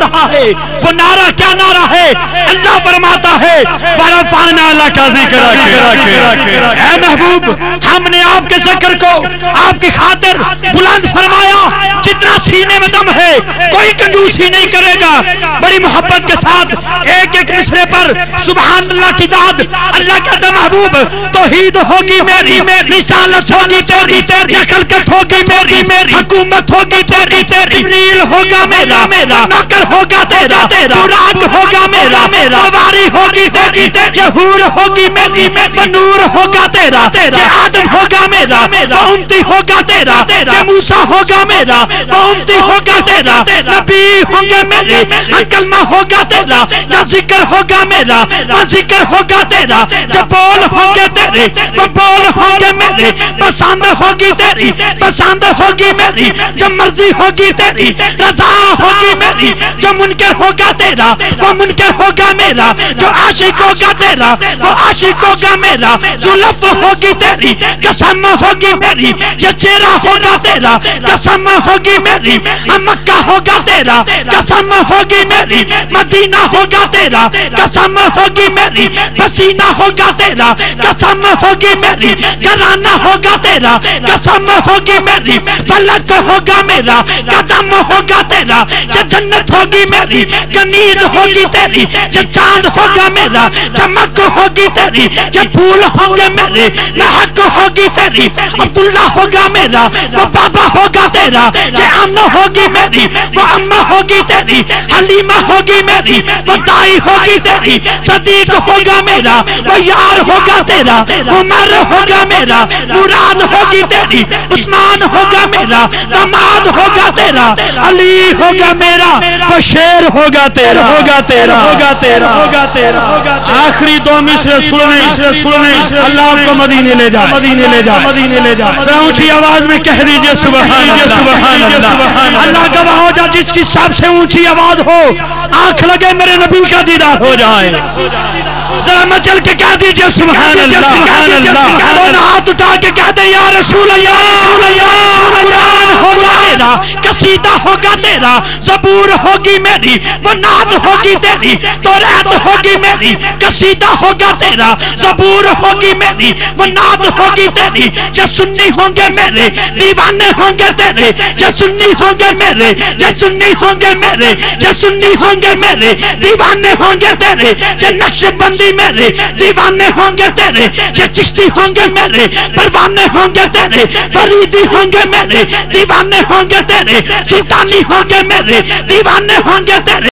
رہا ہے۔ وہ نعرہ کیا نعرہ ہے؟ اللہ فرماتا ہے برفان اللہ کا ذکر اے محبوب، ہم نے آپ کے ذکر کو، آپ کی خاطر بلند فرمایا جتنا سینے میں دم ہے کوئی کنجوسی نہیں کرے گا۔ بڑی محبت کے ساتھ ایک ایک مصرے پر سبحان اللہ کی داد، اللہ کہتا محبوب، توحید ہوگی میری، رسالت ہوگی تیری تیری خلقت ہوگی میری میری حکومت ہوگی تیری تیری جبریل ہوگا میرا میرا نوکر ہوگا تیرا تیرا راگ ہوگا میرا میرا سواری ہوگی تیری تیری حور ہوگی میری میری نور ہوگا تیرا تیرا آدم ہوگا میرا میرا امتی ہوگا تیرا تیرا موسیٰ ہوگا میرا امتی ہوگا تیرا نبی ہوں گے میرے کلمہ ہوگا تیرا یا ذکر ہوگا میرا؟ یا ذکر ہوگا تیرا؟ یا بول ہوں گے تیرے وہ بول ہوں گے میرے۔ پسند ہوگی تیری پسند ہوگی میری۔ جو مرضی ہوگی تیری رضا ہوگی میری۔ جو منکر ہوگا تیرا وہ منکر ہوگا میرا۔ جو عاشق ہوگا تیرا وہ عاشق ہوگا میرا۔ لفظ ہوگی تیری قسم ہوگی میری۔ یہ چہرہ ہوگا تیرا قسم ہوگی میری۔ مکہ ہوگا تیرا، قسم ہوگی میری، مدینہ ہوگا تیرا، قسم ہوگی میری، پسینہ ہوگا تیرا، قسم ہوگی میری گرانہ ہوگا تیرا، قسم ہوگی میری، فلک ہوگا میرا، قدم ہوگا تیرا یہ جنت ہوگی میری گنید ہوگی تیری یہ چاند ہوگا میرا، چمک ہوگی تیری یہ پھول ہوں گے میرے لحق ہوگی تیری، عبداللہ ہوگا میرا، وہ بابا ہوگا تیرا یہ امن ہوگی میری وہ امہ ہوگی تیری حلیمہ ہوگی میری وہ دائی ہوگی تیری صدیق ہوگا میرا وہ یار ہوگا تیرا عمر ہوگا میرا مراد ہوگی تیری عثمان ہوگا میرا دماد ہوگا تیرا علی ہوگا میرا وہ شیر ہوگا تیرا ہوگا تیرا ہوگا تیرا ہوگا تیرا۔ آخری دو مصر سننے سننے اللہ آپ کو مدینے لے جا مدینے لے جا مدینے لے جا اونچی آواز میں کہہ دیجیے سبحان اللہ۔ سبحان اللہ۔ اللہ۔ گواہ ہو جا جس کی سب سے اونچی آواز ہو آنکھ لگے میرے نبی کا دیدار ہو جائے۔ ذرا مچل کے کہہ دیجیے سبحان اللہ۔ سبحان اللہ۔ دونوں ہاتھ اٹھا کے کہہ دے یا رسول اللہ رسول اللہ قرآن ہوگا تیرا قصیدہ ہوگا تیرا۔ زبور ہوگی میری وہ ناد ہوگی تیری توریت ہوگی میری قصیدہ ہوگا تیرا زبور ہوگی میری وہ ناد ہوگی تیری یہ سنی ہوں گے میرے دیوانے ہوں گے تیرے یہ سنی ہوں گے میرے یہ سنی ہوں گے میرے یہ سنی ہوں گے میرے دیوانے ہوں گے تیرے یہ نقش بندی میرے دیوانے ہوں گے تیرے یہ چشتی ہوں گے میرے پروانے ہوں گے تیرے فریدی ہوں گے میرے دیوانے ہوں گے تیرے سلطانی ہوں گے میرے دیوانے ہوں گے تیرے